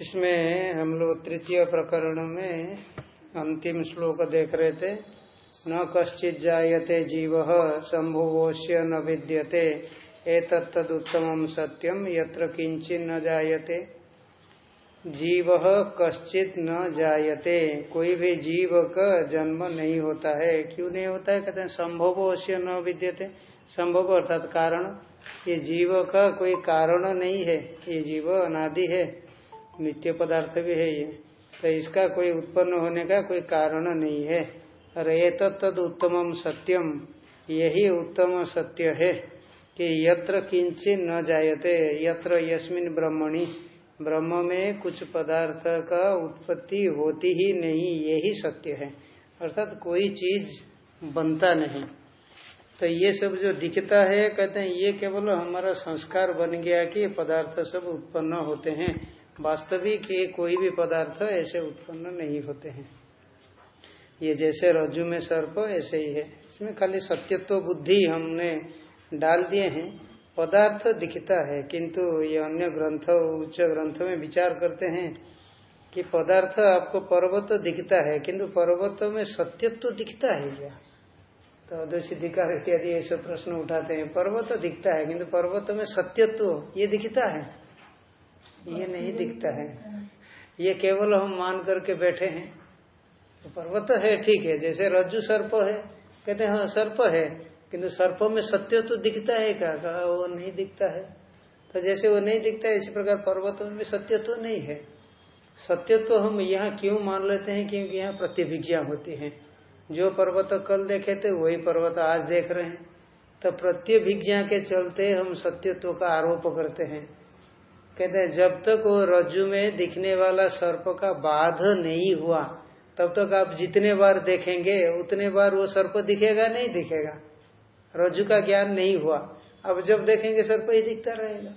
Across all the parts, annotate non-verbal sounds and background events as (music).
इसमें हम लोग तृतीय प्रकरण में अंतिम श्लोक देख रहे थे। न कश्चित जायते जीव संभुवोश्य न विद्यते। एतत्तुत्तम सत्यम यत्र किंचित न जायते। जीव कश्चित न जायते। कोई भी जीव का जन्म नहीं होता है। क्यों नहीं होता है? कहते हैं संभव अवश्य न विद्यते। संभव अर्थात कारण ये जीव का कोई कारण नहीं है। ये जीव अनादि है। नित्य पदार्थ भी है ये। तो इसका कोई उत्पन्न होने का कोई कारण नहीं है। और ये तद उत्तम सत्यम यही उत्तम सत्य है कि यत्र किंचित न जायते। यत्र यस्मिन ब्रह्मणि। ब्रह्म में कुछ पदार्थ का उत्पत्ति होती ही नहीं। यही सत्य है। अर्थात कोई चीज़ बनता नहीं। तो ये सब जो दिखता है, कहते हैं, ये केवल हमारा संस्कार बन गया कि पदार्थ सब उत्पन्न होते हैं। वास्तविक ये कोई भी पदार्थ ऐसे उत्पन्न नहीं होते हैं। ये जैसे रज्जु में सर्प, ऐसे ही है। इसमें खाली सत्यत्व बुद्धि हमने डाल दिए हैं। पदार्थ दिखता है, किंतु ये अन्य ग्रंथ, उच्च ग्रंथ में विचार करते हैं कि पदार्थ आपको पर्वत दिखता है, किंतु पर्वत में सत्यत्व दिखता है क्या? तो अदोषिधिकार इत्यादि ऐसे प्रश्न उठाते हैं, पर्वत दिखता है, किंतु पर्वत में सत्यत्व, ये दिखता है? ये नहीं दिखता है। ये केवल हम मान करके बैठे हैं। तो पर्वत है, ठीक है, जैसे रज्जु सर्प है, कहते हैं हाँ सर्प है, किंतु सर्प में सत्य तो दिखता है क्या? कहा, वो नहीं दिखता है। तो जैसे वो नहीं दिखता है, इसी प्रकार पर्वत में सत्य तो नहीं है। सत्य तो हम यहाँ क्यों मान लेते हैं? क्योंकि यहाँ प्रतिभिज्ञा होती है। जो पर्वत कल देखे थे, वही पर्वत आज देख रहे हैं। तो प्रत्यभिज्ञा के चलते हम सत्यत्व का आरोप करते हैं। कहते हैं, जब तक वो रज्जु में दिखने वाला सर्प का बाध नहीं हुआ, तब तक आप जितने बार देखेंगे, उतने बार वो सर्प दिखेगा, नहीं दिखेगा। रज्जु का ज्ञान नहीं हुआ। अब जब देखेंगे, सर्प ही दिखता रहेगा।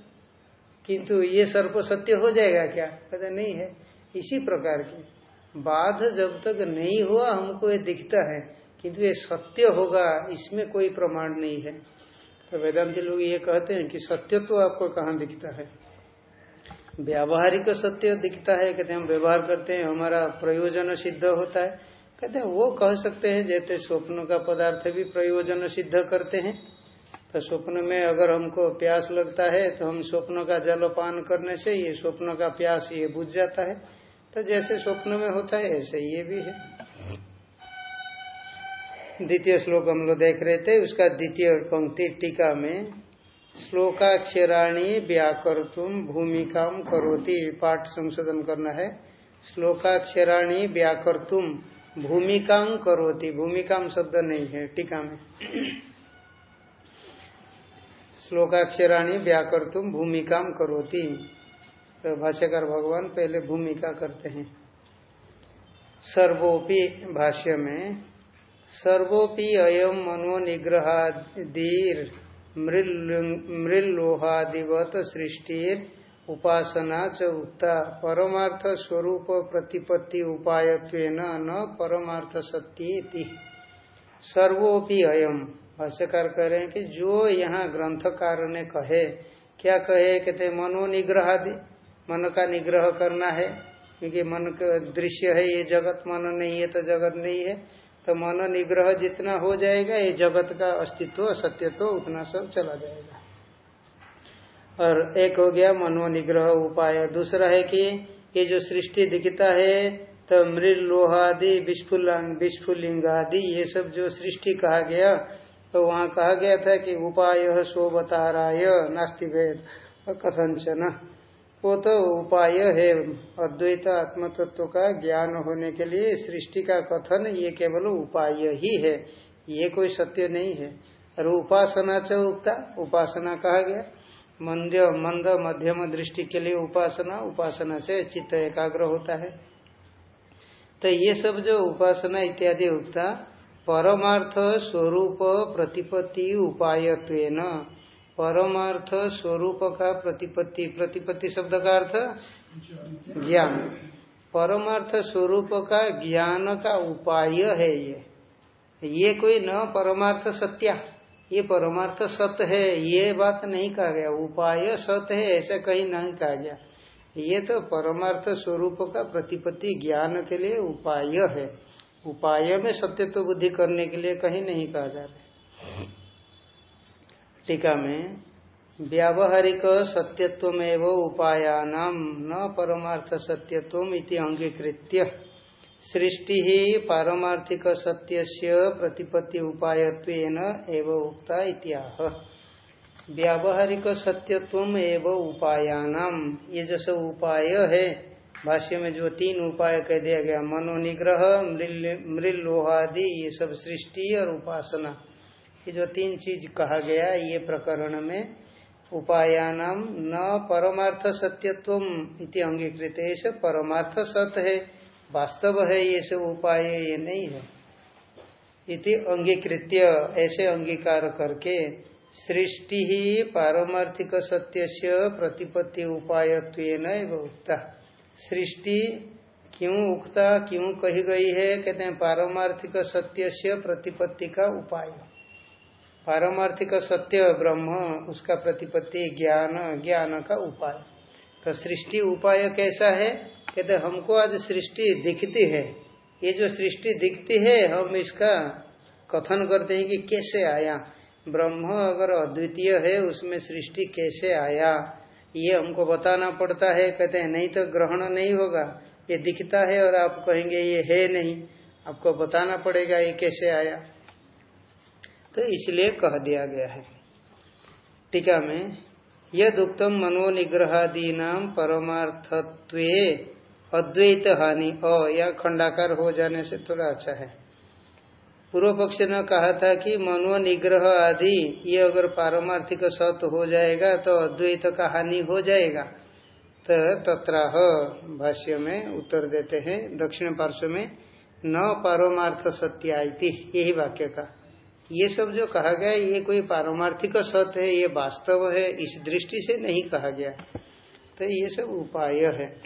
किंतु ये सर्प सत्य हो जाएगा क्या? कहते नहीं है। इसी प्रकार की। बाध जब तक नहीं हुआ, हमको ये दिखता है। किंतु ये सत्य होगा, इसमें कोई प्रमाण नहीं है। तो वेदांति लोग ये कहते हैं कि सत्य तो आपको कहाँ दिखता है? व्यावहारिक सत्य दिखता है, कहते हम व्यवहार करते हैं, हमारा प्रयोजन सिद्ध होता है। कहते हैं वो कह सकते हैं, जैसे स्वप्न का पदार्थ भी प्रयोजन सिद्ध करते हैं। तो स्वप्न में अगर हमको प्यास लगता है तो हम स्वप्न का जलपान करने से ये स्वप्न का प्यास ये बुझ जाता है। तो जैसे स्वप्न में होता है, ऐसे ये भी है। द्वितीय श्लोक हम लोग देख रहे थे, उसका द्वितीय पंक्ति टीका में, श्लोकाक्षराणी व्याकर तुम भूमिका करोति पाठ संशोधन करना है। श्लोकाक्षराणी व्याकर तुम भूमिका करोति, भूमिका शब्द नहीं है टीका में। श्लोकाक्षराणी व्याकर तुम भूमिका करोति। तो भाष्यकार भगवान पहले भूमिका करते हैं। सर्वोपि भाष्य में, सर्वोपि अयम मनोनिग्रहादीर मृलोहादिवत सृष्टिर उपासना च उक्ता। परमार्थ स्वरूप प्रतिपत्ति उपाय न परमार्थ सत्य सर्वोपि अयम भाष्यकार कह रहे कि जो यहाँ ग्रंथकार ने कहे, क्या कहे? कहते मनोनिग्रहादि मन का निग्रह करना है, क्योंकि मन का दृश्य है, ये जगत मन नहीं है तो जगत नहीं है। तो मन निग्रह जितना हो जाएगा, ये जगत का अस्तित्व सत्य तो उतना सब चला जाएगा। और एक हो गया मनो निग्रह उपाय। दूसरा है कि ये जो सृष्टि दिखता है तो मृल लोहादि, विस्फुलिंग आदि ये सब जो सृष्टि कहा गया तो वहाँ कहा गया था कि उपाय सो बताराय नास्ति भेद कथंचन वो तो उपाय है। अद्वैत आत्म तत्व का ज्ञान होने के लिए सृष्टि का कथन ये केवल उपाय ही है। ये कोई सत्य नहीं है। और उपासना च उपासना कहा गया। मंद मंद, मध्यम दृष्टि के लिए उपासना उपासना से चित्त एकाग्र होता है। तो ये सब जो उपासना इत्यादि उगता परमार्थ स्वरूप प्रतिपत्ति उपायत्व परमार्थ स्वरूप का प्रतिपत्ति। प्रतिपत्ति शब्द का अर्थ? ज्ञान। परमार्थ स्वरूप का ज्ञान का उपाय है ये। ये कोई न परमार्थ सत्या। ये परमार्थ सत्य है, ये बात नहीं कहा गया। उपाय सत्य है, ऐसा कहीं नहीं कहा गया। ये तो परमार्थ स्वरूप का प्रतिपत्ति ज्ञान के लिए उपाय है। उपाय में सत्य तो बुद्धि करने के लिए कहीं नहीं कहा जा रहा टीका में व्यावहारिक सत्यत्व एवं उपायानाम न परमार्थ सत्यत्व इति अंगीकृत्य सृष्टि ही पारमार्थिक सत्य प्रतिपत्ति उपाय एवं उक्ता इत्याह। व्यावहारिक सत्यत्व एवं उपायानाम ये जो सब उपाय है, भाष्य में जो तीन उपाय कह दिया गया मनोनिग्रह मृल लोहादि ये सब सृष्टि और उपासना। ये जो तीन चीज़ कहा गया ये प्रकरण में उपायानाम न परमार्थ सत्यत्व इति अंगीकृत परमार्थ सत्य है, वास्तव है, ये सब उपाय ये नहीं है। इति अंगीकृत्य, ऐसे अंगीकार करके सृष्टि ही पारमार्थिक सत्य से प्रतिपत्ति उपाय उक्ता। सृष्टि क्यों उक्ता, क्यों कही गई है? कहते हैं, पारमार्थिक सत्य से प्रतिपत्ति का उपाय। पारमार्थिक सत्य ब्रह्म, उसका प्रतिपत्ति ज्ञान ज्ञान का उपाय। तो सृष्टि उपाय कैसा है? कहते हमको आज सृष्टि दिखती है। ये जो सृष्टि दिखती है, हम इसका कथन करते हैं कि कैसे आया। ब्रह्म अगर अद्वितीय है, उसमें सृष्टि कैसे आया? ये हमको बताना पड़ता है। कहते हैं, नहीं तो ग्रहण नहीं होगा। ये दिखता है और आप कहेंगे, ये है नहीं। आपको बताना पड़ेगा, ये कैसे आया। तो इसलिए कह दिया गया है। टीका में यद उत्तम मनोनिग्रहादीना परमार्थत्व अद्वैत हानि अ, या खंडाकार हो जाने से थोड़ा अच्छा है। पूर्व पक्ष ने कहा था कि मनो निग्रह आदि ये अगर पारमार्थिक सत्य हो जाएगा तो अद्वैत का हानि हो जाएगा। तो तत्राह भाष्य में उत्तर देते हैं, दक्षिण पार्श्व में, न पारमार्थ सत्य यही वाक्य का। ये सब जो कहा गया ये कोई पारमार्थिक सत्य है, ये वास्तव है, इस दृष्टि से नहीं कहा गया। तो ये सब उपाय है।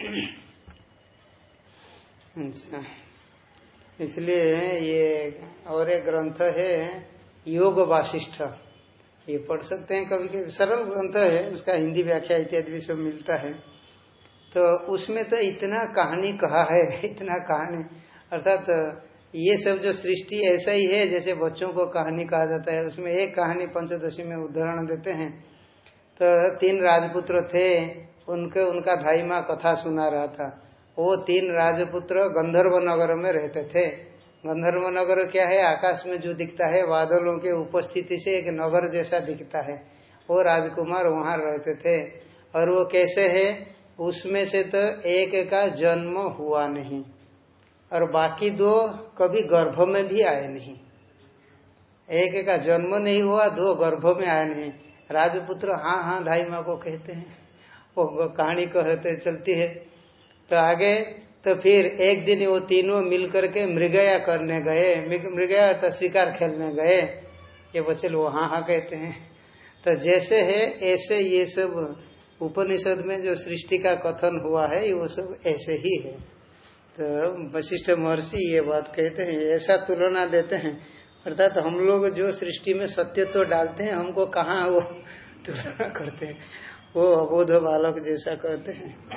अच्छा। इसलिए ये और एक ग्रंथ है, योग वाशिष्ठ ये पढ़ सकते हैं कभी कभी। सरल ग्रंथ है, उसका हिंदी व्याख्या इत्यादि भी सब मिलता है। तो उसमें तो इतना कहानी कहा है, (laughs) इतना कहानी। अर्थात ये सब जो सृष्टि ऐसा ही है, जैसे बच्चों को कहानी कहा जाता है, उसमें एक कहानी पंचदशी में उदाहरण देते हैं। तो तीन राजपुत्र थे, उनके, उनका धाई माँ कथा सुना रहा था। वो तीन राजपुत्र गंधर्व नगर में रहते थे। गंधर्व नगर क्या है? आकाश में जो दिखता है, बादलों के उपस्थिति से एक नगर जैसा दिखता है। वो राजकुमार वहाँ रहते थे। और वो कैसे है? उसमें से तो एक का जन्म हुआ नहीं। और बाकी दो कभी गर्भ में भी आए नहीं। एक का जन्म नहीं हुआ, दो गर्भ में आए नहीं। राजपुत्र हाँ हाँ धाई माँ को कहते हैं। वो कहानी कहते चलती है। तो आगे तो फिर एक दिन वो तीनों मिलकर के मृगया करने गए। मृगया तो शिकार खेलने गए। ये बच्चे लोग हाँ हाँ कहते हैं। तो जैसे है, ऐसे ये सब उपनिषद में जो सृष्टि का कथन हुआ है वो सब ऐसे ही है। तो वशिष्ठ महर्षि ये बात कहते हैं ऐसा तुलना देते हैं। अर्थात तो हम लोग जो सृष्टि में सत्य तो डालते हैं, हमको कहाँ वो (laughs) तुलना करते हैं? वो अबोध बालक जैसा कहते हैं।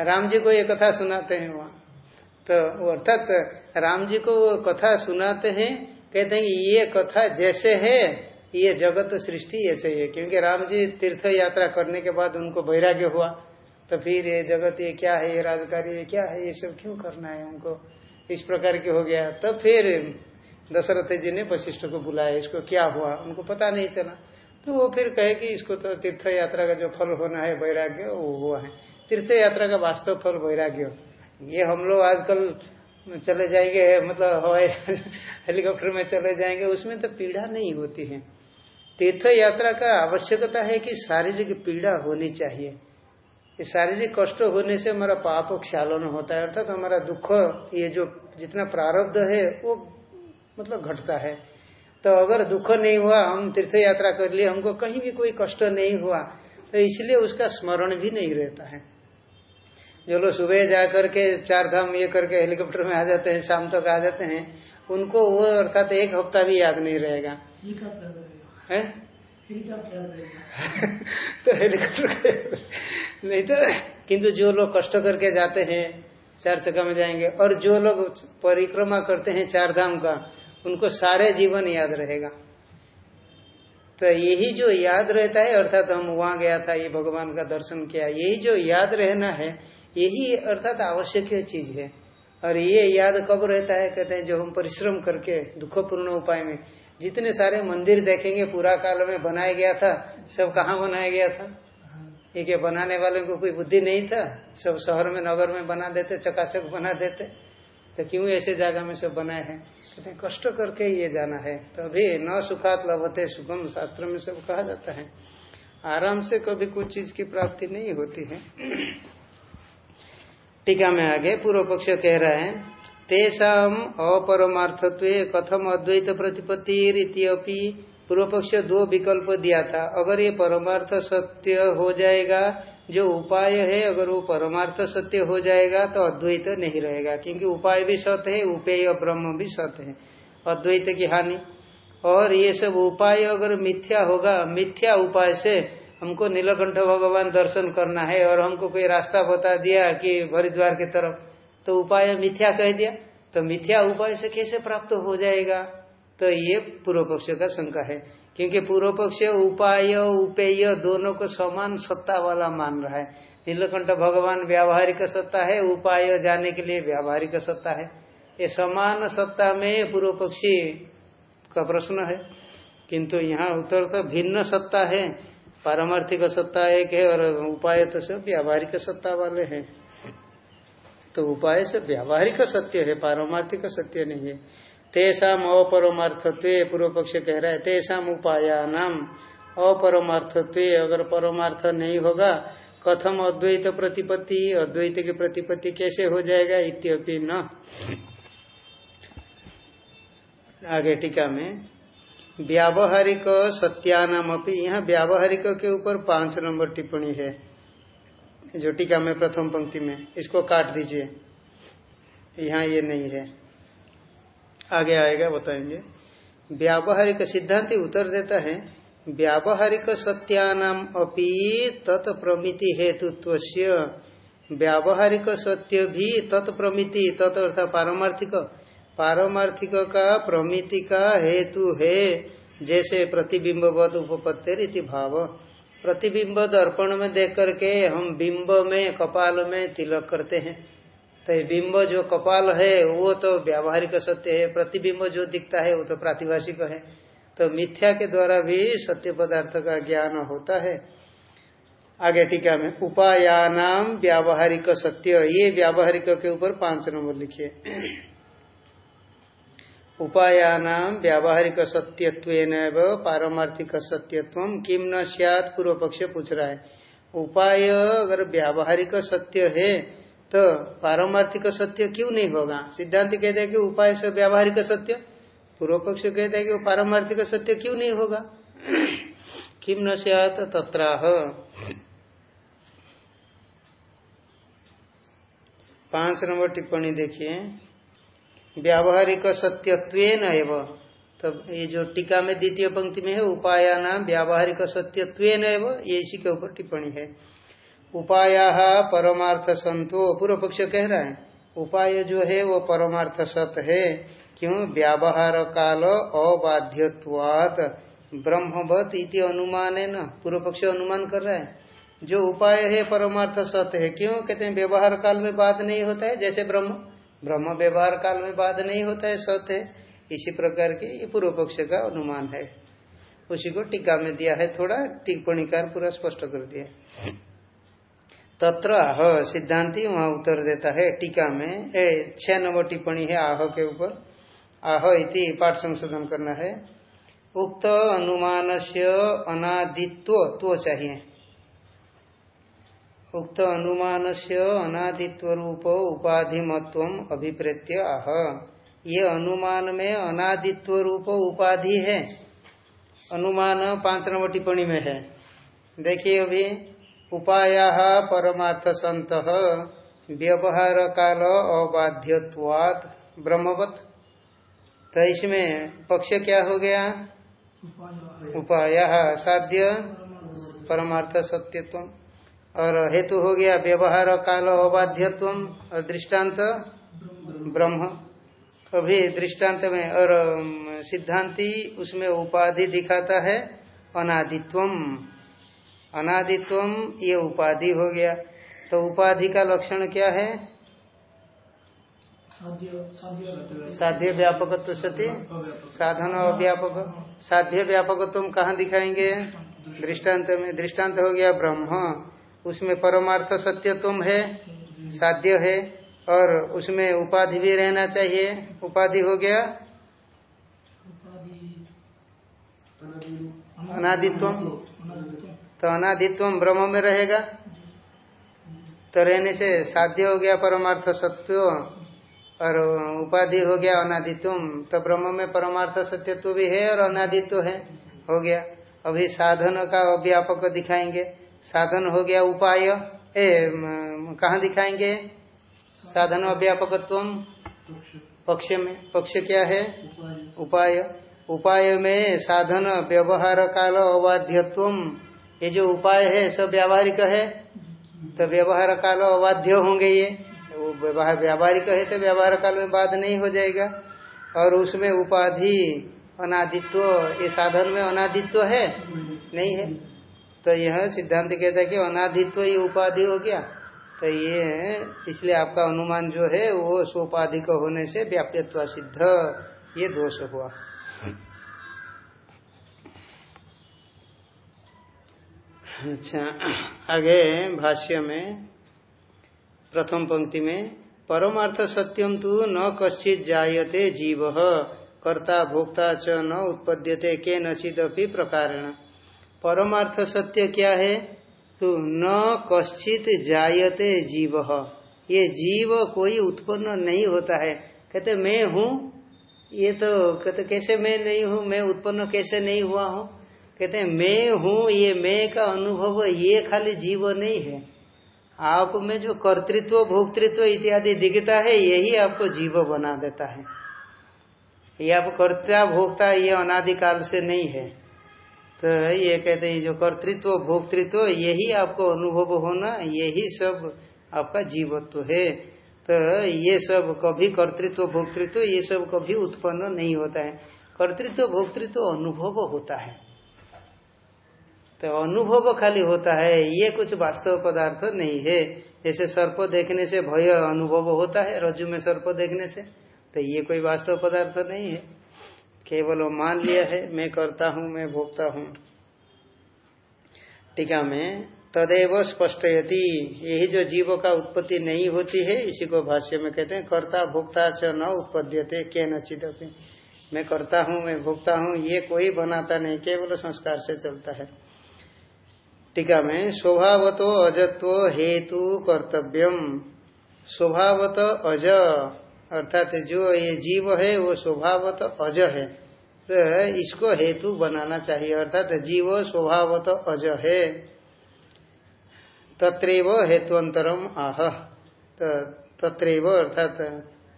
राम जी को ये कथा सुनाते हैं वहाँ। तो अर्थात राम जी को कथा सुनाते हैं, कहते हैं ये कथा जैसे है, ये जगत सृष्टि ऐसे ही है। क्योंकि राम जी तीर्थ यात्रा करने के बाद उनको वैराग्य हुआ। तो फिर ये जगत ये क्या है, ये राजकार्य, ये क्या है, ये सब क्यों करना है उनको इस प्रकार के हो गया। तो फिर दशरथ जी ने वशिष्ठ को बुलाया, इसको क्या हुआ? उनको पता नहीं चला। तो वो फिर कहे कि इसको तो तीर्थ यात्रा का जो फल होना है, वैराग्य, वो हुआ है। तीर्थ यात्रा का वास्तव फल वैराग्य। ये हम लोग आजकल चले जाएँगे मतलब हवाई हेलीकॉप्टर में चले जाएँगे, उसमें तो पीड़ा नहीं होती है। तीर्थ यात्रा का आवश्यकता है कि शारीरिक पीड़ा होनी चाहिए। ये शारीरिक कष्ट होने से हमारा पाप क्षालन होता है अर्थात तो हमारा दुख ये जो जितना प्रारब्ध है वो मतलब घटता है। तो अगर दुख नहीं हुआ हम तीर्थ यात्रा कर लिए हमको कहीं भी कोई कष्ट नहीं हुआ तो इसलिए उसका स्मरण भी नहीं रहता है। जो लोग सुबह जा करके चार धाम ये करके हेलीकॉप्टर में आ जाते हैं शाम तक आ जाते हैं उनको वो अर्थात एक हफ़्ता भी याद नहीं रहेगा? है? (laughs) तो हेलीकॉप्टर (laughs) नहीं तो किंतु जो लोग कष्ट करके जाते हैं, चार चक्का में जाएँगे, और जो लोग परिक्रमा करते हैं चार धाम का, उनको सारे जीवन याद रहेगा। तो यही जो याद रहता है, अर्थात हम वहाँ गया था, ये भगवान का दर्शन किया, यही जो याद रहना है, यही अर्थात आवश्यक चीज़ है। और ये याद कब रहता है, कहते हैं जो हम परिश्रम करके, दुखपूर्ण उपाय में जितने सारे मंदिर देखेंगे, पूरा काल में बनाया गया था, सब कहाँ बनाया गया था? ये बनाने वाले को कोई बुद्धि नहीं था? सब शहर में, नगर में बना देते, चकाचक बना देते। तो क्यों ऐसे जगह में सब बनाए हैं? कहते हैं, कष्ट करके ये जाना है। तो अभी न सुखात लभते सुगम शास्त्र में सब कहा जाता है। आराम से कभी कुछ चीज़ की प्राप्ति नहीं होती है। (clears throat) टीका में आगे पूर्व पक्ष कह रहा है तेषाम अपरमार्थत्व कथम अद्वैत प्रतिपत्ति रीति पूर्व पक्ष दो विकल्प दिया था। अगर ये परमार्थ सत्य हो जाएगा, जो उपाय है, अगर वो परमार्थ सत्य हो जाएगा तो अद्वैत नहीं रहेगा, क्योंकि उपाय भी सत्य है, उपेय ब्रह्म भी सत्य है, अद्वैत की हानि। और ये सब उपाय अगर मिथ्या होगा, मिथ्या उपाय से हमको नीलकंठ भगवान दर्शन करना है, और हमको कोई रास्ता बता दिया कि हरिद्वार की तरफ़ तो उपाय मिथ्या कह दिया तो मिथ्या उपाय से कैसे प्राप्त हो जाएगा? तो ये पूर्व पक्ष का शंका है, क्योंकि पूर्व पक्ष उपाय, उपेय दोनों को समान सत्ता वाला मान रहा है। नीलकंठ भगवान व्यावहारिक सत्ता है, उपाय जाने के लिए व्यावहारिक सत्ता है। ये समान सत्ता में पूर्व पक्षी का प्रश्न है, किंतु यहाँ उत्तर तो भिन्न सत्ता है। पारमार्थिक सत्ता एक है और उपाय तो सब व्यावहारिक सत्ता वाले हैं। उपाय से व्यावहारिक सत्य है, पारमार्थिक सत्य नहीं है। तेसाम अपरमार्थत्व पूर्व पक्ष कह रहा है तेसाम उपायानाम अपरमार्थत्व, अगर परमार्थ नहीं होगा, कथम अद्वैत प्रतिपत्ति, अद्वैत की प्रतिपत्ति कैसे हो जाएगा, इत्यपि न। आगे टीका में, व्यावहारिक सत्यानाम अपनी यहाँ व्यावहारिक के ऊपर पाँच नंबर टिप्पणी है। जो टीका में प्रथम पंक्ति में, इसको काट दीजिए। यहाँ ये नहीं है। आगे आएगा, बताएँगे। व्यावहारिक सिद्धांत उत्तर देता है, व्यावहारिक सत्यानाम अपि तत्प्रमिति हेतुत्व व्यावहारिक सत्य भी तत्प्रमिति, तत् अर्थात पारमार्थिक। पारमार्थिक का प्रमिति का हेतु है, जैसे प्रतिबिंबवत उपपत्ति भाव। प्रतिबिंब दर्पण में देख करके हम बिंब में, कपाल में तिलक करते हैं। तो बिंब जो कपाल है, वो तो व्यावहारिक सत्य है। प्रतिबिंब जो दिखता है, वो तो प्रातिभाषिक है। तो मिथ्या के द्वारा भी सत्य पदार्थ का ज्ञान होता है। आगे टीका में, उपायानाम व्यावहारिक सत्य। ये व्यावहारिक के ऊपर पाँच नंबर लिखिए। उपायानाम व्यावहारिक सत्यत्व पारमार्थिक सत्यत्व किम न सियात पूर्व पक्ष पूछ रहा है। उपाय अगर व्यावहारिक सत्य है तो पारमार्थिक सत्य क्यों नहीं होगा? सिद्धांत कहते हैं कि उपाय से व्यावहारिक सत्य पूर्व पक्ष कहते हैं कि पारमार्थिक सत्य क्यों नहीं होगा? किम न सियात तत्राह। पाँच नंबर टिप्पणी देखिए। व्यावहारिक सत्यत्व एवं। तब ये जो टीका में द्वितीय पंक्ति में है उपाया नाम व्यावहारिक सत्यत्व एवं, ये इसी के ऊपर टिप्पणी है। उपाया परमार्थ संतो पूर्व पक्ष कह रहा है, उपाय जो है वो परमार्थ सत है। क्यों? व्यावहार काल अबाध्यवात ब्रह्मवत इति अनुमान है न पूर्व पक्ष अनुमान कर रहा है। जो उपाय है परमार्थ सत्य है, क्यों? कहते हैं, व्यवहार काल में बात नहीं होता है, जैसे ब्रह्म। ब्रह्म व्यवहार काल में बाध नहीं होता है सत्य इसी प्रकार के ये पूर्व पक्ष का अनुमान है। उसी को टीका में दिया है, थोड़ा टिप्पणीकार पूरा स्पष्ट कर दिया तत्र आह, सिद्धांति वहाँ उत्तर देता है, टीका में छह नंबर टिप्पणी है आह के ऊपर। आह इति पाठ संशोधन करना है। उक्त अनुमान से अनादित्व तो चाहिए। उक्त अनुमान से अनादित्व रूप उपाधि मत्व अभिप्रेत्य आह ये अनुमान में अनादित्व रूप उपाधि है। अनुमान पाँच नंबर टिप्पणी में है। देखिए अभी उपाया परमार्थ संत व्यवहार काल अबाध्यवाद ब्रह्मवत। तो इसमें पक्ष क्या हो गया? उपाय। साध्य परमार्थ सत्यत्व और हेतु हो गया व्यवहार, काल अबाध्यत्व और दृष्टांत, ब्रह्म। अभी दृष्टांत में, और सिद्धांति उसमें उपाधि दिखाता है, अनादित्वम। अनादित्वम, ये उपाधि हो गया। तो उपाधि का लक्षण क्या है? साध्य व्यापक सती। साधन व्यापक। साध्य व्यापक तुम कहाँ दिखाएँगे? दृष्टांत में। दृष्टांत हो गया ब्रह्म। उसमें परमार्थ सत्य तुम है, साध्य है, और उसमें उपाधि भी रहना चाहिए। उपाधि हो गया? अनादित्व। तो अनादित्व ब्रह्म में रहेगा? तो रहने से साध्य हो गया परमार्थ सत्य और उपाधि हो गया अनादित्व। तो ब्रह्म में परमार्थ सत्यत्व भी है और अनादित्व है। हो गया। अभी साधन का व्यापक दिखाएँगे। साधन हो गया उपाय। ए कहा दिखाएँगे? साधन अव्यापकत्व। पक्ष में, पक्ष क्या है? उपाय। उपाय में साधन, व्यवहार, काल अबाध्यत्व ये जो उपाय है, सब व्यावहारिक है? तो व्यवहार, काल अबाध्य होंगे ये। व्यावहारिक है तो व्यवहार काल में बाध नहीं हो जाएगा। और उसमें उपाधि, अनादित्व, ये साधन में अनादित्व है? नहीं है? तो यह सिद्धांत कहता है कि अनादित्व ये उपाधि हो गया। तो ये इसलिए आपका अनुमान जो है, वो सोपाधिक होने से व्याप्यत्व सिद्ध, ये दोष हुआ। अच्छा आगे भाष्य में, प्रथम पंक्ति में, परमार्थ सत्यम तो न कश्चित जायते जीव, कर्ता भोक्ता च न उत्पद्यते के नचित प्रकार परमार्थ सत्य क्या है? तो न कश्चित जायते जीव। ये जीव कोई उत्पन्न नहीं होता है। कहते, मैं हूँ। ये तो कहते, कैसे मैं नहीं हूँ? मैं उत्पन्न कैसे नहीं हुआ हूँ? कहते, मैं हूँ, ये मैं का अनुभव, ये खाली जीव नहीं है। आप में जो कर्तृत्व, भोक्तृत्व इत्यादि दिखता है, यही आपको जीव बना देता है। ये आप कर्ता, भोक्ता, ये अनादिकाल से नहीं है। तो ये कहते हैं, जो कर्तृत्व, भोक्तृत्व, यही आपको अनुभव होना, यही सब आपका जीवत्व है। तो ये सब कभी कर्तृत्व, भोक्तृत्व, ये सब कभी उत्पन्न नहीं होता है। कर्तृत्व, भोक्तृत्व अनुभव होता है। तो अनुभव खाली होता है, ये कुछ वास्तव पदार्थ नहीं है। जैसे सर्प देखने से भय अनुभव होता है, रज्जु में सर्प देखने से तो ये कोई वास्तव पदार्थ नहीं है। केवल वो मान लिया है, मैं करता हूँ, मैं भोगता हूँ। टीका में, तदेव स्पष्टयति, यही जो जीव का उत्पत्ति नहीं होती है, इसी को भाष्य में कहते हैं, कर्ता भोक्ता च न उत्पद्यते के नचित मैं करता हूँ, मैं भोगता हूँ, ये कोई बनाता नहीं, केवल संस्कार से चलता है। टीका में, स्वभावतो अजत्व हेतु कर्तव्यम। स्वभावत अज अर्थात जो ये जीव है वो स्वभावत अज है। तो इसको हेतु बनाना चाहिए। अर्थात जीव स्वभावत अज है। तत्रेव हेतुअंतरम आह। तो तत्रेव अर्थात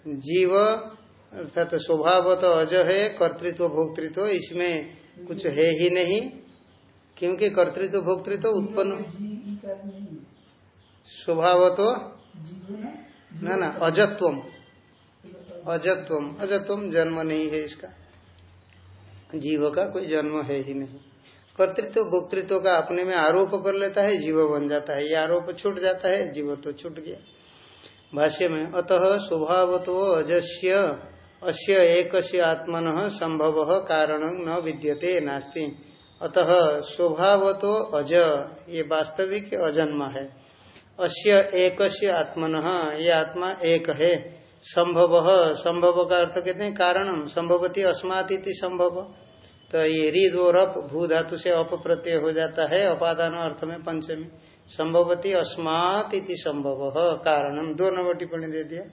जीव अर्थात स्वभावत अज है कर्तृत्व भोक्तृत्व इसमें कुछ है ही नहीं। क्योंकि कर्तृत्व भोक्तृत्व उत्पन्न स्वभाव तो ना ना अजत्वम। अजत्वम। अजत्वम जन्म नहीं है इसका। जीव का कोई जन्म है ही नहीं। कर्तृत्व, भोक्तृत्व का अपने में आरोप कर लेता है, जीव बन जाता है। ये आरोप छूट जाता है, जीव तो छूट गया। भाष्य में, अतः स्वभाव तो अजस्य, अस्य एक आत्मन संभव कारण न विद्यते, नास्ती। अतः स्वभाव तो अज, ये वास्तविक अजन्म है। अस्य एक आत्मन, ये आत्मा एक है। संभव संभव का अर्थ कहते हैं कारणम संभवती अस्मात संभव। तो ये रिद और अप भू धातु से अप प्रत्यय हो जाता है, अपादान अर्थ में पंचमी। संभवती अस्मात इति संभव कारणम दो नंबर टिप्पणी दे दिया।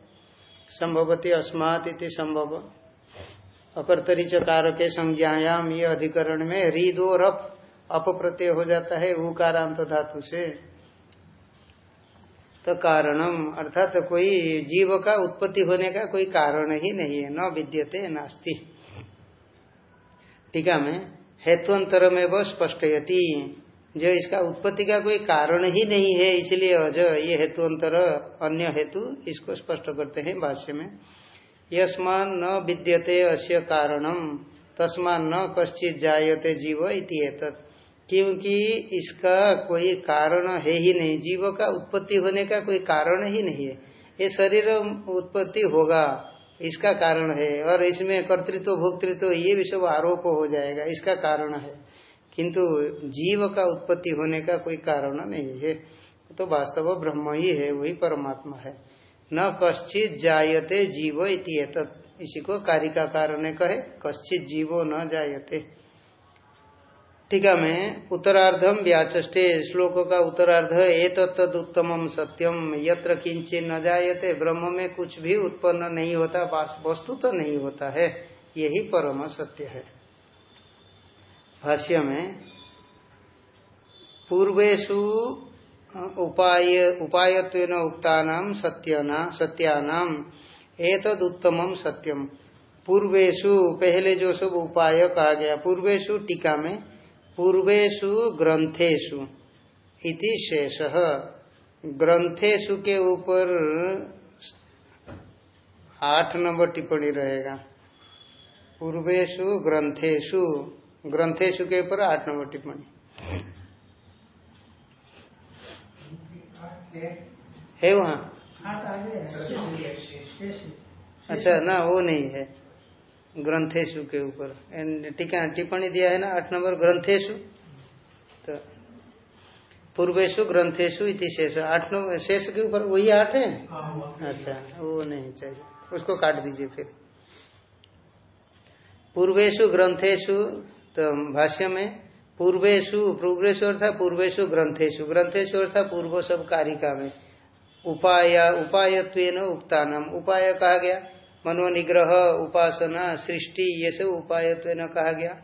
संभवती अस्मात इति संभव। अकर्तरी चकार के संज्ञायाम ये अधिकरण में रीद और अप अप प्रत्यय हो जाता है उकारांत धातु से। तो कारणम, अर्थात तो कोई जीव का उत्पत्ति होने का कोई कारण ही नहीं है, न विद्यते, नास्ति। टीका में हेतुअंतर में वो स्पष्टयति, जो इसका उत्पत्ति का कोई कारण ही नहीं है, इसलिए अज ये हेतुअंतर अन्य हेतु इसको स्पष्ट करते हैं भाष्य में। यस्मान न विद्यते अस्य कारणम तस्मान न कश्चित जायते जीव इति क्योंकि इसका कोई कारण है ही नहीं, जीव का उत्पत्ति होने का कोई कारण ही नहीं है। ये शरीर उत्पत्ति होगा, इसका कारण है, और इसमें कर्तृत्व, भोक्तृत्व, ये भी सब आरोप हो जाएगा, इसका कारण है। किंतु जीव का उत्पत्ति होने का कोई कारण नहीं है। तो वास्तव ब्रह्म ही है, वही परमात्मा है। न कश्चित जायते जीव इति इसी को कारिका कारण कहे, कश्चित जीवो न जायते। टीका में उत्तरार्धम व्याचे श्लोक का उत्तरार्ध ए तत्द उत्तम सत्यम यत्र किंचित न जायते, ब्रह्म में कुछ भी उत्पन्न नहीं होता वस्तु तो नहीं होता है। यही परम सत्य है। भाष्य में पूर्वेशु उपाय उपायत्वेन सत्यना सत्यानाम सत्यम पूर्वेशु पहले जो सब उपाय कहा गया पूर्वेशु टीका में पूर्वेशु ग्रंथेशु इति शेष। ग्रंथेशु के ऊपर आठ नंबर टिप्पणी रहेगा। पूर्वेशु ग्रंथेशु ग्रंथेशु के ऊपर आठ नंबर टिप्पणी। है वहाँ? अच्छा ना वो नहीं है। ग्रंथेशु के ऊपर। टीका टिप्पणी दिया है ना आठ नंबर ग्रंथेशु। तो पूर्वेशु ग्रंथेशु इति शेष। आठ नंबर शेष के ऊपर वही आठ है? अच्छा वो नहीं चाहिए। उसको काट दीजिए फिर। पूर्वेशु ग्रंथेशु तो भाष्य में पूर्वेशु पूर्वेशु अर्थात पूर्वेशु ग्रंथेशु। ग्रंथेशु अर्थात पूर्व सब कारिका में। उपाय उपायत्व उक्ता नाम उपाय कहा गया? मनोनिग्रह, उपासना, सृष्टि, ये सब उपायत्व कहा गया।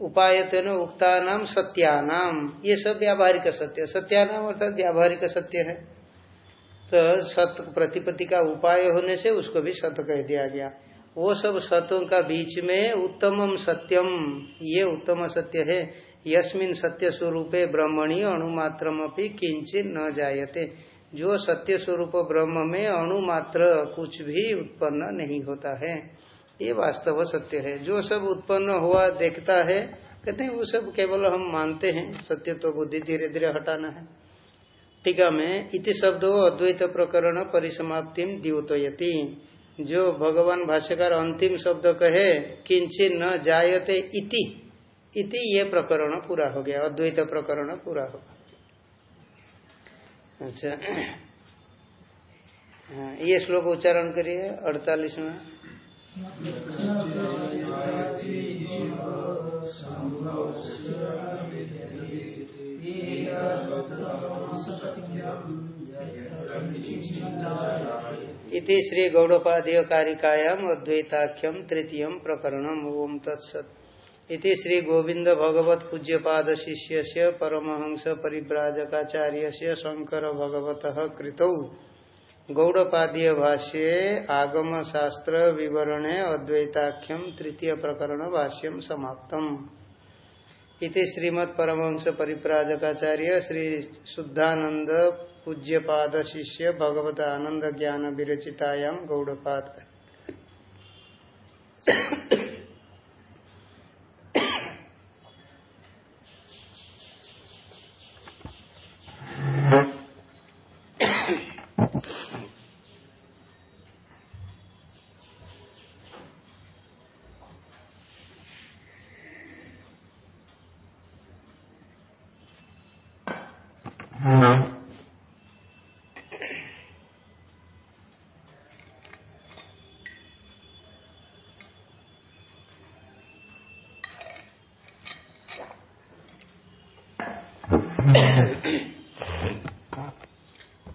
उपायत्व उक्ता नाम सत्यानाम ये सब व्यावहारिक सत्य सत्यानाम अर्थात व्यावहारिक सत्य है। तो सत प्रतिपत्ति का उपाय होने से उसको भी सत्य कह दिया गया। वो सब सत्यों का बीच में उत्तमम सत्यम ये उत्तम सत्य है। यस्मिन सत्य स्वरूपे ब्रह्मणी अणुमात्रम किंचित न जायते। जो सत्य स्वरूप ब्रह्म में अणु मात्र कुछ भी उत्पन्न नहीं होता है। ये वास्तव सत्य है। जो सब उत्पन्न हुआ देखता है, कहते हैं वो सब केवल हम मानते हैं। सत्य तो बुद्धि धीरे धीरे हटाना है। टीका में, इति शब्दों अद्वैत प्रकरण परिसमाप्ति द्योतयती। जो भगवान भाष्यकार अंतिम शब्द कहे, किंचित न जायते इति। इति ये प्रकरण पूरा हो गया। अद्वैत प्रकरण पूरा हो गया। अच्छा। हाँ ये श्लोक उच्चारण करिए, अड़तालीस में। इति श्री गौड़पादीय कारिकायाम अद्वैताख्यम तृतीय प्रकरणम। ओम तत्सत। इति श्री गोविंद भगवत पूज्यपाद शिष्य से परमहंस परिव्राजकाचार्य से शंकर भगवत कृतौ। गौड़पादीय भाष्ये आगम शास्त्र विवरणे अद्वैताख्यम तृतीय प्रकरण भाष्यम समाप्तम। इति श्रीमद परमहंस परिप्राजकाचार्य श्री शुद्धानंद पूज्यपाद शिष्य भगवत आनंद ज्ञान विरचितायाम गौड़पाद।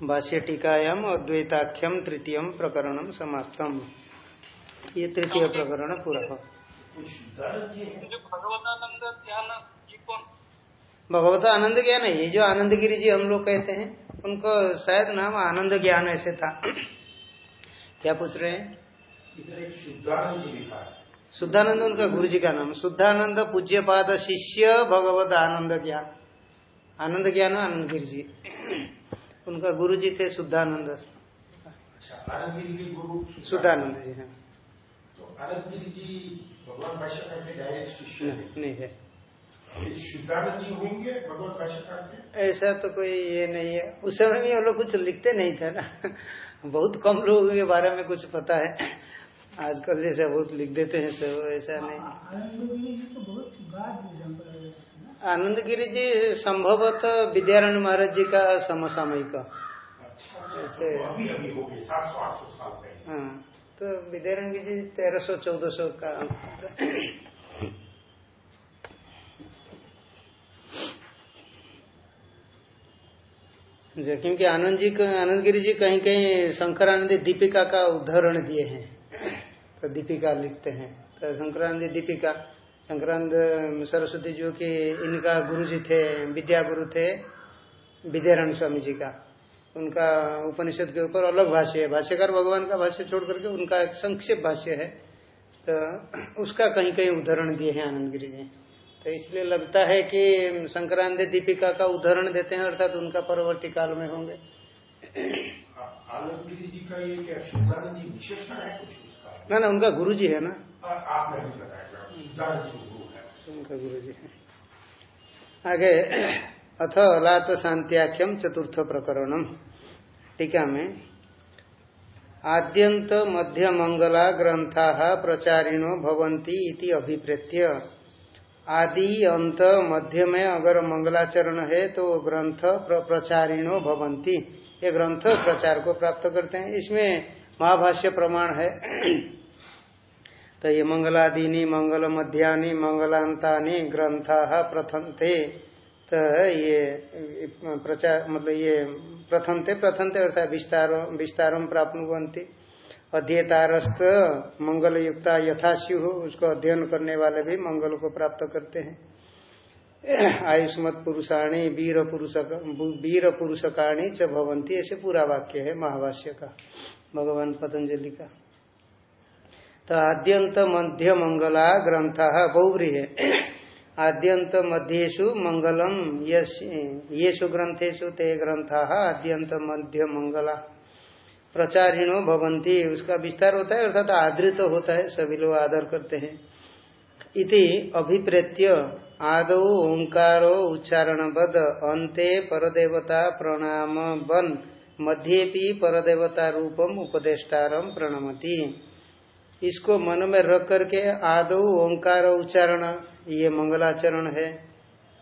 भाष्य टीकायाम अद्वैताख्यम तृतीय प्रकरण समाप्तम। ये तृतीय प्रकरण पूरा हो। भगवत आनंद ज्ञान है ये जो आनंद गिरी जी हम लोग कहते हैं उनको शायद नाम आनंद ज्ञान ऐसे था। क्या पूछ रहे हैं? शुद्धानंद उनका गुरु जी का नाम। शुद्धानंद पूज्य पाद शिष्य भगवत आनंद ज्ञान। आनंद ज्ञान आनंद गिर जी। उनका गुरु जी थे शुद्धानंद अच्छा, शुद्धानंद जी हाँ। तो भगवान नहीं है। ऐसा तो कोई ये नहीं है। उस समय में लोग कुछ लिखते नहीं थे ना। बहुत कम लोगों के बारे में कुछ पता है। आजकल जैसे बहुत लिख देते हैं सब ऐसा नहीं। आनंद गिरी जी संभवतः विद्यारायण महाराज जी का समसामयिक। ऐसे हाँ तो विद्यारायण गिरी जी तेरह सौ चौदह सौ का क्योंकि आनंद जी आनंद गिरी जी कहीं कहीं शंकरानंद दीपिका का उदाहरण दिए हैं। तो दीपिका लिखते हैं। तो शंकरानंद दीपिका शंकरानंद सरस्वती जो कि इनका गुरु जी थे विद्या गुरु थे, विद्यारायण स्वामी जी का। उनका उपनिषद के ऊपर अलग भाष्य है। भाष्यकार भगवान का भाष्य छोड़ करके उनका एक संक्षिप्त भाष्य है। तो (clears throat) उसका कहीं कहीं उदाहरण दिए हैं आनंद गिरी जी। तो इसलिए लगता है कि संक्रांति दीपिका का उदाहरण देते हैं, अर्थात तो उनका परवर्ती काल में होंगे। आनंद गिरी जी का ये क्या विशेषण है कुछ? ना ना उनका गुरु जी है ना। आपने उनका गुरु जी है। आगे अथ लात शांत्याख्यम चतुर्थ प्रकरणम टीका में आद्यंत मध्य मंगला ग्रंथा प्रचारिणो भवंती इति अभिप्रेत्य। आदि अंत मध्य में अगर मंगलाचरण है तो ग्रंथ प्रचारिणो भवंती ये ग्रंथ प्रचार को प्राप्त करते हैं। इसमें महाभाष्य प्रमाण है। तो ये मंगलादीनी मंगल मध्यानि मंगलांतानि ग्रंथा प्रथंते तो ये प्रचार मतलब ये प्रथंते प्रथंते अर्थात विस्तार विस्तार प्राप्त अध्येतारस्त मंगल युक्ता यथाश्यु उसको अध्ययन करने वाले भी मंगल को प्राप्त करते हैं। आयुष्मत पुरुषाणी, वीर पुरुष वीर पुरुषकाणी च भवंती ऐसे पूरा वाक्य है महावाष्य का। भगवान पतंजलि का तो आद्यंत मध्य मंगला ग्रंथ बहुव्री है आद्यंत मध्येशु मंगलम येषु ग्रंथेशु ते ग्रंथ आद्यंत मध्य मंगला प्रचारिणो भवंती उसका विस्तार होता है, अर्थात आदृत तो होता है, सभी लोग आदर करते हैं। इति अभिप्रेत्य आदौ ओंकारो उच्चारण बद अंते परदेवता प्रणाम बन मध्येपि परदेवता रूपम उपदेष्टारम प्रणमति। इसको मन में रख करके आदो ओंकार उच्चारण ये मंगलाचरण है।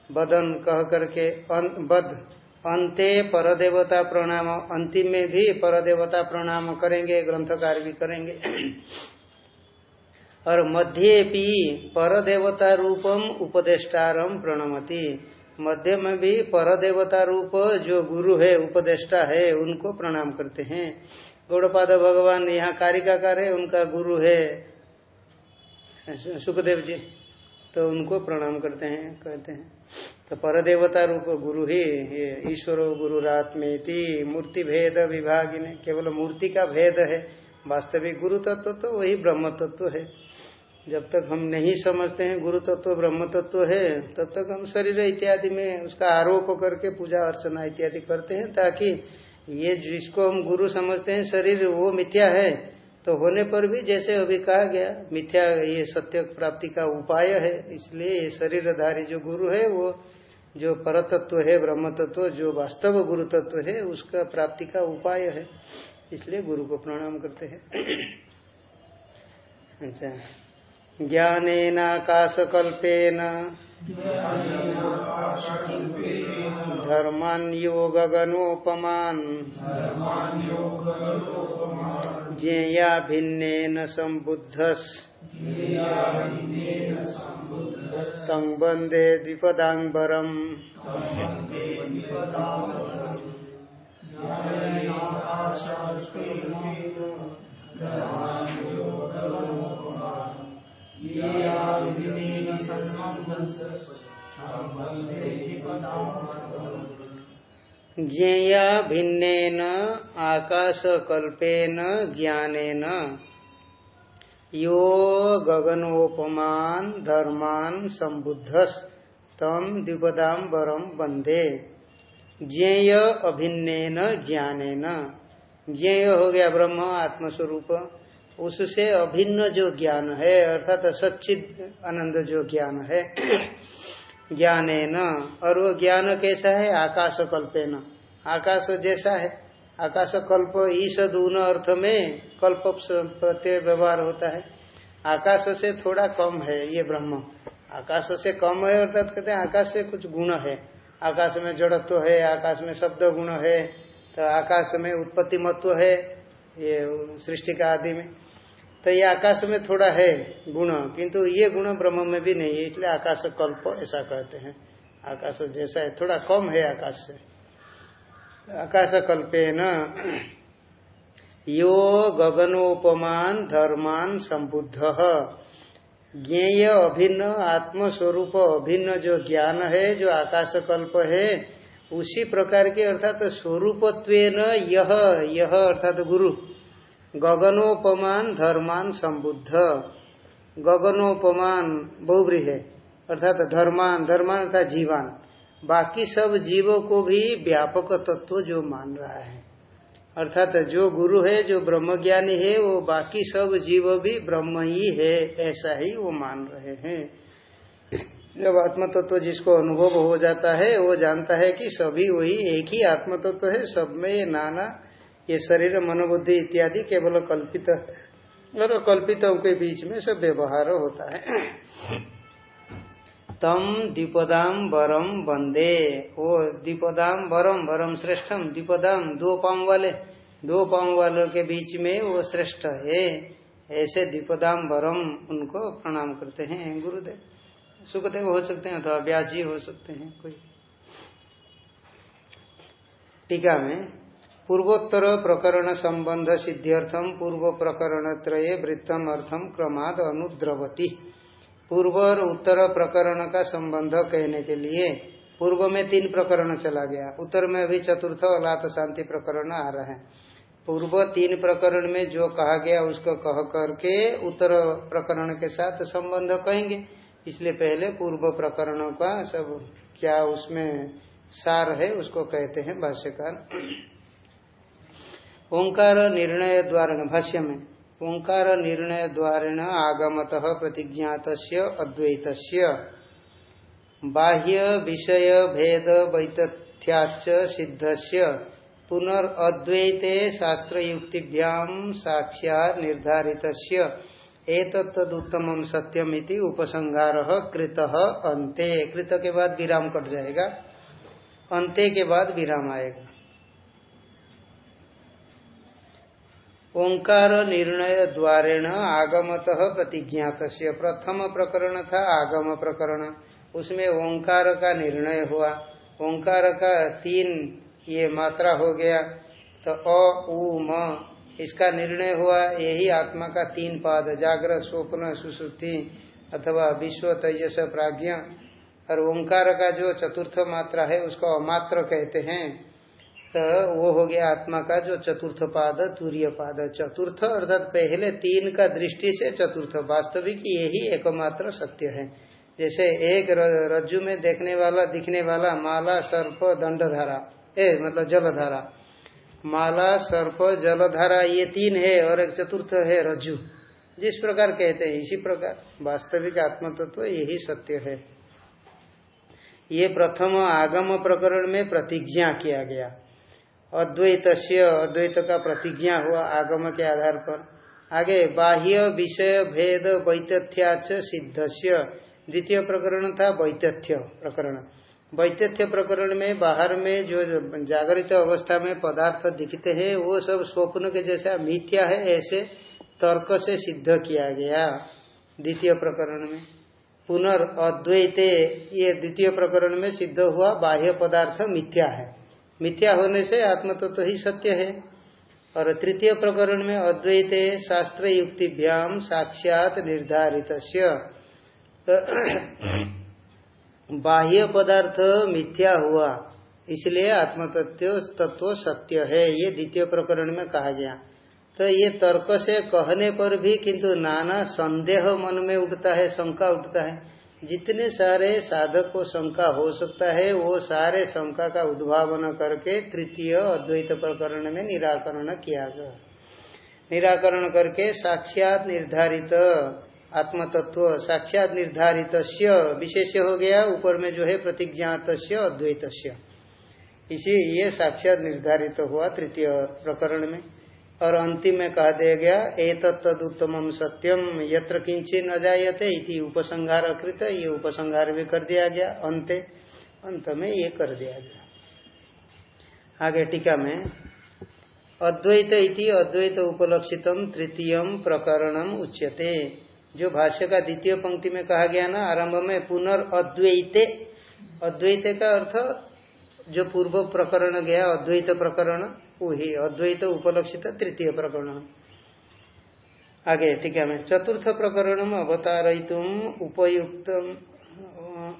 बदन कह करके अन, बद अंते परदेवता प्रणाम अंतिम में भी परदेवता प्रणाम करेंगे ग्रंथकार भी करेंगे। और मध्य भी परदेवता रूपम उपदेष्टारम प्रणमति। मध्य में भी परदेवता रूप जो गुरु है, उपदेष्टा है, उनको प्रणाम करते हैं। गौड़पाद भगवान यहाँ कारिकाकार है उनका गुरु है सुखदेव जी तो उनको प्रणाम करते हैं, कहते हैं। तो परदेवता रूप गुरु ही, ये ईश्वर गुरुरात्मेति मूर्ति भेद विभाग ने केवल मूर्ति का भेद है, वास्तविक गुरु तत्व तो वही ब्रह्म तत्व है। जब तक हम नहीं समझते हैं, गुरु तत्व, ब्रह्म तत्व है, तब तक हम शरीर इत्यादि में उसका आरोप करके पूजा अर्चना इत्यादि करते हैं, ताकि ये जिसको हम गुरु समझते हैं, शरीर वो मिथ्या है। तो होने पर भी जैसे अभी कहा गया, मिथ्या ये सत्य प्राप्ति का उपाय है, इसलिए ये शरीरधारी जो गुरु है, वो जो परतत्व है ब्रह्म तत्व जो वास्तव गुरु तत्व है, उसका प्राप्ति का उपाय है। इसलिए गुरु को प्रणाम करते हैं। (clears throat) अच्छा। ज्ञानेनाकाशकल्पेन धर्मान योग गणोपमान ज्ञेया भिन्नेन संबुद्धस। तं वंदे द्विपदाम्बरम् ज्ञेया भिन्नेन, आकाशकल्पेन, ज्ञानेन। यो गगनोपमान, धर्मान संबुद्धस तम द्विपदाम वरम वंदे ज्ञेय अभिन्न ज्ञानेन। ज्ञेय हो गया ब्रह्म, आत्मस्वरूप। उससे अभिन्न जो ज्ञान है, अर्थात सच्चिद आनंद जो ज्ञान है ज्ञान न और वो ज्ञान कैसा है? आकाश कल्पेन आकाश जैसा है। आकाश कल्प ईस दून अर्थ में कल्प प्रत्यय व्यवहार होता है। आकाश से थोड़ा कम है ये ब्रह्म। आकाश से कम है, अर्थात कहते हैं आकाश से कुछ गुण है। आकाश में जड़त्व है, आकाश में शब्द गुण है तो आकाश में उत्पत्ति मत्व है, ये सृष्टि का आदि में। तो ये आकाश में थोड़ा है गुण, किंतु ये गुण ब्रह्म में भी नहीं है, इसलिए आकाश कल्प ऐसा कहते हैं। आकाश जैसा है, थोड़ा कम है आकाश से। आकाश कल्पेन यो गगनोपमान धर्मान संबुद्ध। ज्ञेय अभिन्न, आत्मस्वरूप अभिन्न जो ज्ञान है, जो आकाश कल्प है, उसी प्रकार के अर्थात स्वरूपत्व यह यह अर्थात गुरु। गगनोपमान धर्मान संबुद्ध। गगनोपमान बहुब्री है, अर्थात धर्मान धर्मान अर्थात जीवान। बाकी सब जीवों को भी व्यापक तत्व जो मान रहा है। अर्थात जो गुरु है, जो ब्रह्मज्ञानी है, वो बाकी सब जीव भी ब्रह्म ही है, ऐसा ही वो मान रहे हैं। जब आत्म तत्व तो जिसको अनुभव हो जाता है, वो जानता है कि सभी वही एक ही आत्म तत्व तो है, सब में नाना ये शरीर, मनोबुद्धि इत्यादि केवल कल्पित, और कल्पितों के बीच में सब व्यवहार होता है। तम द्विपदाम वरम वंदे। वो द्विपदाम वरम वरम श्रेष्ठम द्विपदाम दो पाँव वाले, दो पाँव वालों के बीच में वो श्रेष्ठ है। ऐसे द्विपदाम वरम उनको प्रणाम करते हैं गुरुदेव। सुखदेव हो सकते हैं अथवा व्यास जी हो सकते हैं कोई। टीका में पूर्वोत्तर प्रकरण संबंध सिद्ध्यर्थम पूर्व प्रकरण त्रय वृत्तम अर्थम क्रमाद अनुद्रवती। पूर्व और उत्तर प्रकरण का संबंध कहने के लिए पूर्व में तीन प्रकरण चला गया। उत्तर में अभी चतुर्थ अलात शांति प्रकरण आ रहा है। पूर्व तीन प्रकरण में जो कहा गया उसको कह करके उत्तर प्रकरण के साथ संबंध कहेंगे। इसलिए पहले पूर्व प्रकरणों का सब क्या उसमें सार है उसको कहते हैं भाष्यकार। ओंकार निर्णय द्वारा भाष्य में, ओंकार निर्णय द्वारेण आगमत प्रतिज्ञात अद्वैत बाह्य विषय भेद वैतथ्याच सिद्ध से पुनर्द्वैते शास्त्र युक्तिभ्याम साक्षात निर्धारित एतत्तुत्तम सत्यमिति उपसंहार कृत अंते कृत के बाद विराम कट जाएगा। अंते के बाद विराम आएगा। ओंकार निर्णय द्वारेण आगमत प्रतिज्ञात प्रथम प्रकरण था आगम प्रकरण। उसमें ओंकार का निर्णय हुआ। ओंकार का तीन ये मात्रा हो गया। तो अ, उ, म, इसका निर्णय हुआ। यही आत्मा का तीन पाद जागृत स्वप्न, सुसुप्ति अथवा विश्व तेजस प्राज्ञ। और ओंकार का जो चतुर्थ मात्रा है, उसको अमात्र कहते हैं। तो वो हो गया आत्मा का जो चतुर्थ पाद, तूर्य पाद, चतुर्थ, अर्थात पहले तीन का दृष्टि से चतुर्थ। वास्तविक यही एकमात्र सत्य है। जैसे एक रज्जु में देखने वाला, दिखने वाला, माला, सर्प, दंडधारा, ए मतलब जलधारा। माला, सर्प, जलधारा, ये तीन है और एक चतुर्थ है रज्जु। जिस प्रकार कहते हैं, इसी प्रकार। वास्तविक आत्म तत्व तो यही सत्य है। ये प्रथम आगम प्रकरण में प्रतिज्ञा किया गया। अद्वैत अद्वैत का प्रतिज्ञा हुआ आगम के आधार पर। आगे, बाह्य विषय भेद वैतथ्याच सिद्ध द्वितीय प्रकरण था वैतथ्य प्रकरण। वैतथ्य प्रकरण में बाहर में जो जागृत अवस्था में पदार्थ दिखते हैं, वो सब स्वप्न के जैसा मिथ्या है, ऐसे तर्क से सिद्ध किया गया द्वितीय प्रकरण में। पुनर्द्वैते ये द्वितीय प्रकरण में सिद्ध हुआ, बाह्य पदार्थ मिथ्या है। मिथ्या होने से आत्म तत्व तो ही सत्य है। और तृतीय प्रकरण में अद्वैत शास्त्र युक्तिभ्याम साक्षात निर्धारित (coughs) बाह्य पदार्थ मिथ्या हुआ, इसलिए आत्म तत्व तत्व सत्य है, ये द्वितीय प्रकरण में कहा गया। तो ये तर्क से कहने पर भी किंतु नाना संदेह मन में उठता है, शंका उठता है। जितने सारे साधक को शंका हो सकता है, वो सारे शंका का उद्भावन करके तृतीय अद्वैत प्रकरण में निराकरण किया गया। निराकरण करके साक्षात निर्धारित, आत्मतत्व, साक्षात निर्धारित विशेष हो गया, ऊपर में जो है प्रतिज्ञात अद्वैत इसी, ये साक्षात निर्धारित हुआ तृतीय प्रकरण में। और अंतिम में कहा दिया गया एक तदुत्तम सत्यम यत्र किंचित न जायते उपसंहार कृत ये उपसंहार भी कर दिया गया, अंत अंत में ये कर दिया गया. आगे टीका में, अद्वैत इति अद्वैत उपलक्षितम तृतीय प्रकरणम उच्यते। जो भाष्य का द्वितीय पंक्ति में कहा गया ना, आरंभ में पुनर्अद्वैते, अद्वैत का अर्थ जो पूर्व प्रकरण गया, अद्वैत प्रकरण वही अद्वैत उपलक्षित तृतीय प्रकरण आगे, ठीक है चतुर्थ प्रकरण अवतारयितुम उपयुक्त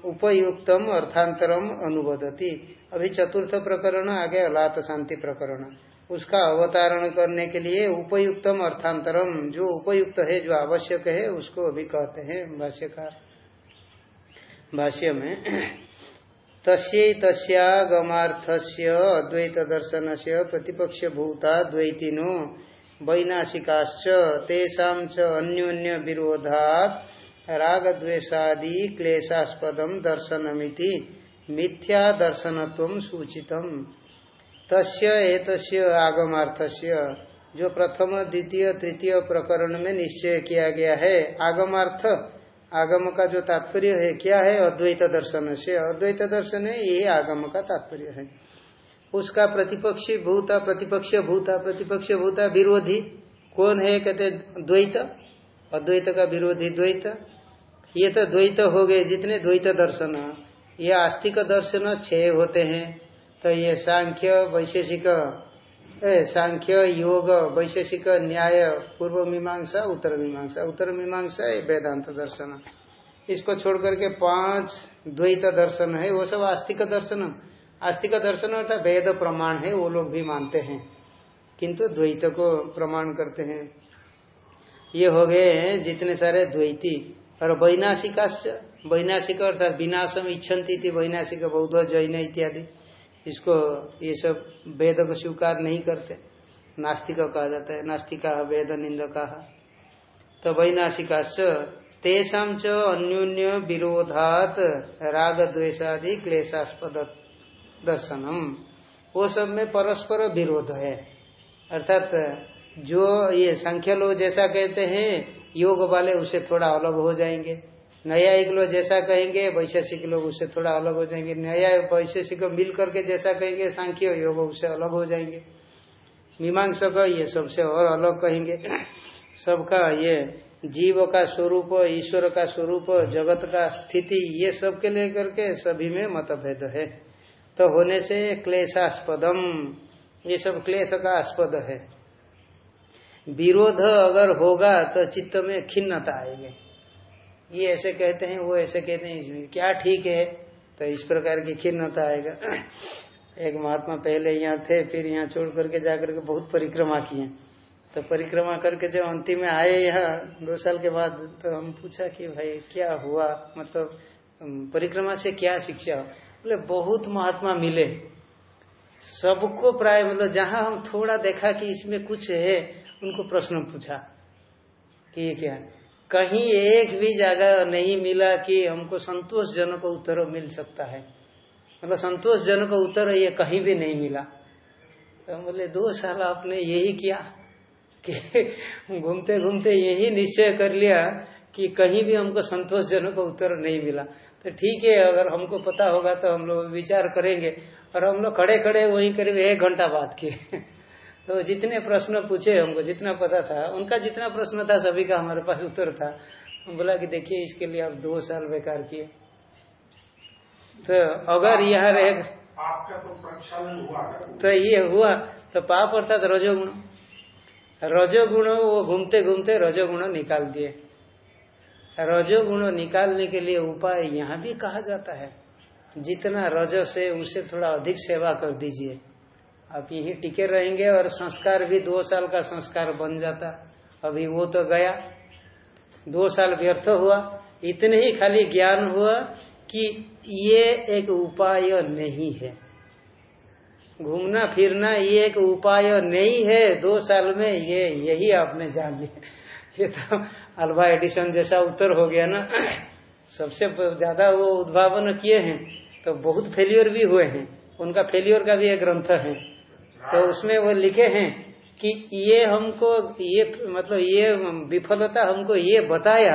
उपयुक्तम अर्थांतरम अनुबदती अभी चतुर्थ प्रकरण, आगे अलात शांति प्रकरण। उसका अवतारण करने के लिए उपयुक्तम अर्थांतरम, जो उपयुक्त है, जो आवश्यक है, उसको अभी कहते हैं भाष्यकार। भाष्य में तस्य तस्यागमार्थस्य से प्रतिपक्ष भूता द्वैतिनो वैनाशिकाश्च तेषा च अन्योन्य विरोधात राग द्वेषादि क्लेशास्पदम दर्शनमिति मिथ्या दर्शनत्व सूचितम। तस्य एतस्य आगमार्थस्य, जो प्रथम, द्वितीय, तृतीय प्रकरण में निश्चय किया गया है, आगमार्थ आगम का जो तात्पर्य है, क्या है? अद्वैत दर्शन से। अद्वैत दर्शन है, ये आगम का तात्पर्य है। उसका प्रतिपक्षी भूता, प्रतिपक्ष भूता प्रतिपक्ष भूता विरोधी। कौन है? कहते द्वैत। अद्वैत का विरोधी द्वैत। ये तो द्वैत हो गए, जितने द्वैत दर्शन। ये आस्तिक दर्शन छह होते हैं। तो ये सांख्य, वैशेषिक सांख्य, योग, वैशेषिक, न्याय, पूर्व मीमांसा, उत्तर मीमांसा। उत्तर मीमांसा वेदांत दर्शन। इसको छोड़ करके पाँच द्वैत दर्शन है, वो सब आस्तिक दर्शन। आस्तिक दर्शन अर्थात वेद प्रमाण है, वो लोग भी मानते हैं। किंतु द्वैत को प्रमाण करते हैं। ये हो गए जितने सारे द्वैती। और वैनाशिका वैनाशिक अर्थात विनाशम थी वैनाशिक, बौद्ध, जैन इत्यादि। इसको ये सब वेद को स्वीकार नहीं करते। नास्तिक कहा जाता है। नास्तिका वेद निंदका तो वैनाशिका तेषाम च अन्योन्य विरोधात राग द्वेषादि क्लेशास्पद दर्शनम। वो सब में परस्पर विरोध है। अर्थात जो ये संख्या लोग जैसा कहते हैं, योग वाले उसे थोड़ा अलग हो जाएँगे। नया एक लोग जैसा कहेंगे, वैशेषिक लोग उससे थोड़ा अलग हो जाएँगे। नया वैशेषिक मिल करके जैसा कहेंगे, सांख्य योग उससे अलग हो जाएँगे। मीमांसक ये सबसे और अलग कहेंगे। सबका ये जीव का स्वरूप, ईश्वर का स्वरूप, जगत का स्थिति, ये सब के लेकर के सभी में मतभेद है। तो होने से क्लेशास्पदम, ये सब क्लेश का आस्पद है। विरोध अगर होगा तो चित्त में खिन्नता आएगी। ये ऐसे कहते हैं, वो ऐसे कहते हैं, इसमें क्या ठीक है? तो इस प्रकार की खिन्नता आएगा। एक महात्मा पहले यहाँ थे, फिर यहाँ छोड़ करके जाकर के बहुत परिक्रमा किए। तो परिक्रमा करके जब अंतिम में आए यहाँ, दो साल के बाद तो हम पूछा कि भाई, क्या हुआ? मतलब परिक्रमा से क्या शिक्षा? बोले, बहुत महात्मा मिले। सबको प्राय मतलब जहाँ हम थोड़ा देखा कि इसमें कुछ है, उनको प्रश्न पूछा कि ये क्या है? कहीं एक भी जगह नहीं मिला कि हमको संतोषजनक उत्तर मिल सकता है। मतलब संतोषजनक उत्तर ये कहीं भी नहीं मिला। तो बोले, दो साल आपने यही किया कि (laughs) घूमते घूमते यही निश्चय कर लिया कि कहीं भी हमको संतोषजनक उत्तर नहीं मिला। तो ठीक है, अगर हमको पता होगा तो हम लोग विचार करेंगे। और हम लोग खड़े खड़े वही करीब एक घंटा बाद किए। तो जितने प्रश्न पूछे हमको जितना पता था उनका जितना प्रश्न था सभी का हमारे पास उत्तर था। हम बोला कि देखिए इसके लिए आप दो साल बेकार किए। तो अगर यहाँ रहे आपका तो प्रक्षालन हुआ तो ये हुआ तो पाप अर्थात रजोगुण। रजोगुण वो घूमते घूमते रजोगुण निकाल दिए। रजोगुण निकालने के लिए उपाय यहाँ भी कहा जाता है। जितना रजस है उसे थोड़ा अधिक सेवा कर दीजिए। आप यही टिके रहेंगे और संस्कार भी दो साल का संस्कार बन जाता। अभी वो तो गया। दो साल व्यर्थ हुआ। इतने ही खाली ज्ञान हुआ कि ये एक उपाय नहीं है। घूमना, फिरना ये एक उपाय नहीं है। दो साल में ये यही आपने जान लिया। ये तो अल्वा एडिशन जैसा उत्तर हो गया ना। सबसे ज़्यादा वो उद्भावन किए हैं तो बहुत फेलियर भी हुए हैं। उनका फेलियर का भी एक ग्रंथ है। तो उसमें वो लिखे हैं कि ये हमको, ये मतलब ये विफलता हमको ये बताया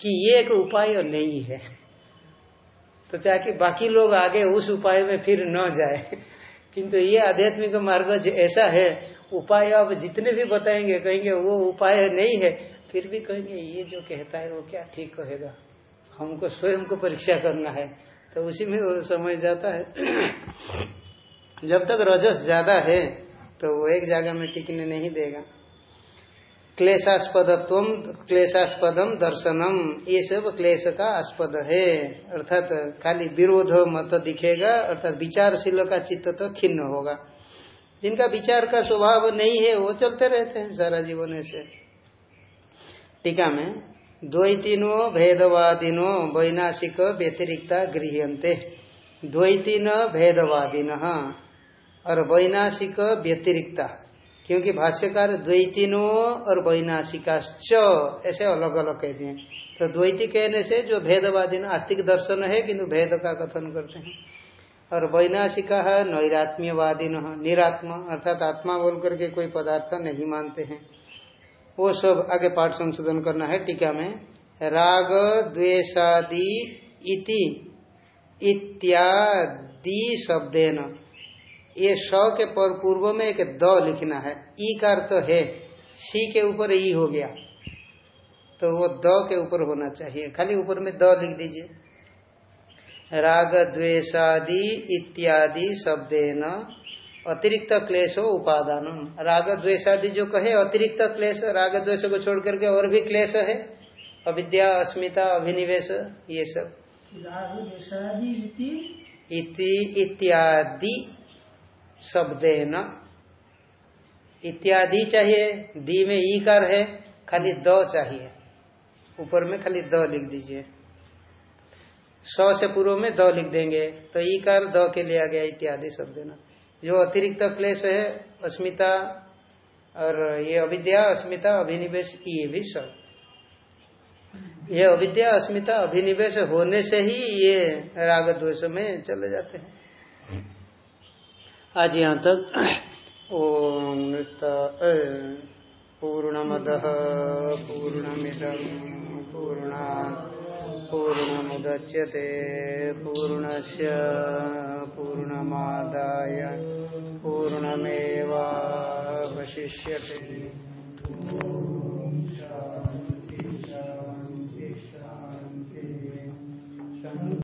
कि ये एक उपाय नहीं है। तो चाहे बाकी लोग आगे उस उपाय में फिर न जाए। किंतु ये आध्यात्मिक मार्ग ऐसा है, उपाय आप जितने भी बताएँगे, कहेंगे वो उपाय नहीं है, फिर भी कहेंगे ये जो कहता है वो क्या ठीक कहेगा। हमको स्वयं को परीक्षा करना है। तो उसी में वो समझ जाता है। जब तक रजस ज़्यादा है तो वो एक जगह में टिकने नहीं देगा। क्लेशास्पदत्व क्लेशास्पदम दर्शनम, ये सब क्लेश का आस्पद है। अर्थात खाली विरोध मत दिखेगा, अर्थात विचारशील का चित्त तो खिन्न होगा। जिनका विचार का स्वभाव नहीं है, वो चलते रहते हैं सारा जीवन ऐसे। टीका में, द्वैतीनो भेदवादिनो वैनाशिक व्यतिरिक्ता गृहते द्वैतीन भेदवादिन। और वैनाशिक व्यतिरिक्ता, क्योंकि भाष्यकार द्वैतीनो और वैनाशिकाश्च, ऐसे अलग अलग कहते हैं। तो द्वैती कहने से जो भेदवादी आस्तिक दर्शन है, किंतु भेद का कथन करते हैं। और वैनाशिका है नैरात्म्यवादी निरात्मा, अर्थात आत्मा बोल करके कोई पदार्थ नहीं मानते हैं। वो सब आगे पाठ संशोधन करना है टीका में। राग द्वेषादि इति, इत्यादि शब्देन। ये स के पर पूर्व में एक द लिखना है। ई कार तो है सी के ऊपर ई हो गया। तो वो द के ऊपर होना चाहिए। खाली ऊपर में द लिख दीजिए। राग द्वेषादि इत्यादि शब्देन अतिरिक्त क्लेश हो उपादान राग द्वेषादि जो कहे अतिरिक्त क्लेश राग द्वेष को छोड़ करके और भी क्लेश है। अविद्या अस्मिता अभिनिवेश ये सब। इति इत्यादि। शब्दे न इत्यादि चाहिए, दी में ई ईकार है खाली द चाहिए। ऊपर में खाली द लिख दीजिए। स से पूर्व में द लिख देंगे तो ईकार द के लिया गया इत्यादि शब्द न जो अतिरिक्त क्लेश है, अस्मिता और ये अविद्या, अस्मिता, अभिनिवेश ये भी सब ये अविद्या, अस्मिता, अभिनिवेश होने से ही ये राग द्वेष में चले जाते हैं। आज यहाँ तक (clears throat) ओम पूर्णमद पूर्णमिद पूर्ण पूर्णमुदच्यते पूर्णस्य पूर्णमादाय पूर्णमेवशिष्य